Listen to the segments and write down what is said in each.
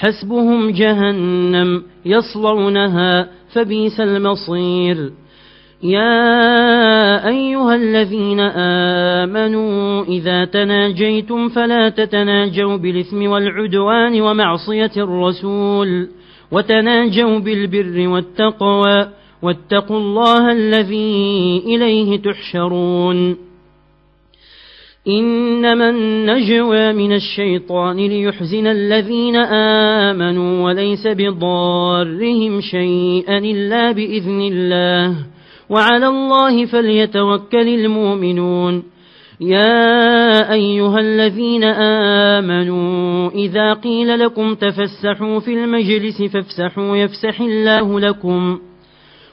حسبهم جهنم يصلونها فبيس المصير. يا أيها الذين آمنوا إذا تناجيتم فلا تتناجوا بالإثم والعدوان ومعصية الرسول وتناجوا بالبر والتقوى واتقوا الله الذي إليه تحشرون. إنما النجوى من الشيطان ليحزن الذين آمنوا وليس بضارهم شيئا إلا بإذن الله. وعلى الله فليتوكل المؤمنون. يا أيها الذين آمنوا إذا قيل لكم تفسحوا في المجلس فافسحوا يفسح الله لكم.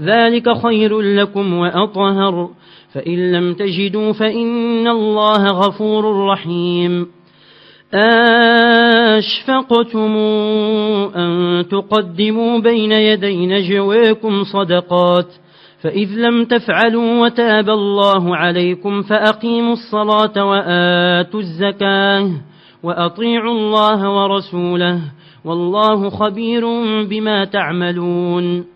ذلك خير لكم وأطهر. فإن لم تجدوا فإن الله غفور رحيم. أشفقتم أن تقدموا بين يدي نجواكم صدقات. فإذ لم تفعلوا وتاب الله عليكم فأقيموا الصلاة وآتوا الزكاة وأطيعوا الله ورسوله. والله خبير بما تعملون.